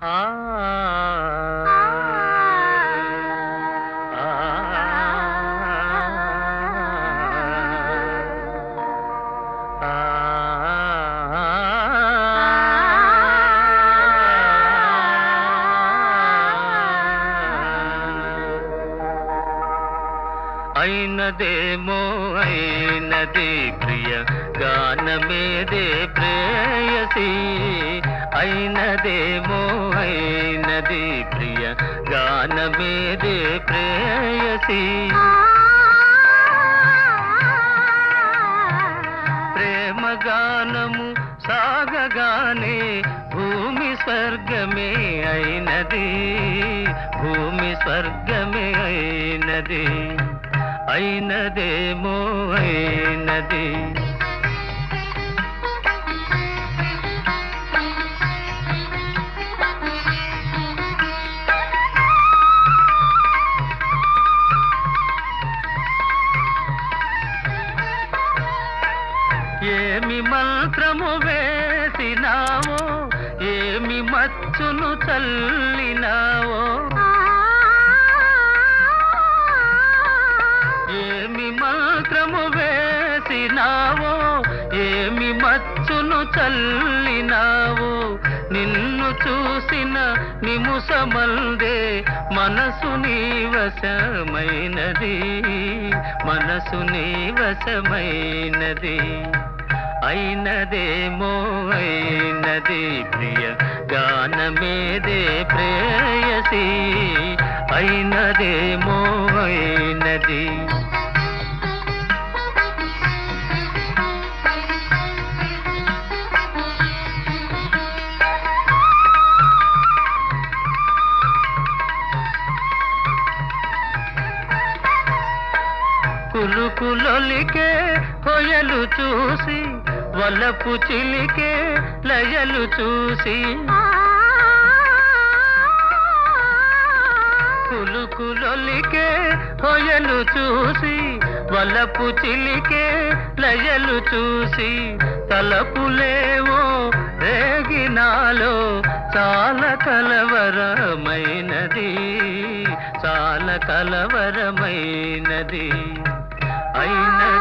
ఆ. అయినదేమో అయినది ప్రియ గానమేదే ప్రేయసీ. అయినదేమో అయినది ప్రియ గానమేదే ప్రేయసి. ప్రేమ గానము సాగగానే భూమి స్వర్గమే అయినది. భూమి స్వర్గమే అయినది. అయినదేమో అయినది. ఏమి మంత్రము వేసినావో ఏమి మచ్చును చల్లినావో? ఏమి మంత్రము వేసినావో ఏమి మచ్చును చల్లినావో? నిన్ను చూసిన నిముసమందే మనసు నీ వశమైనది మనసు నీ వశమైనది అయినదేమో అయినది ప్రియ గానమేదే ప్రేయసి. అయినదేమో అయినది. కులుకులొలికే కొయలు చూసి వలపు చిలికే లయలు చూసి కులుకులొలికే కొయలు చూసి వలపు చిలికే లయలు చూసి తలపులేవో రేగినాలో చాలా కలవరమైనది చాలా కలవరమైనది. అయినదే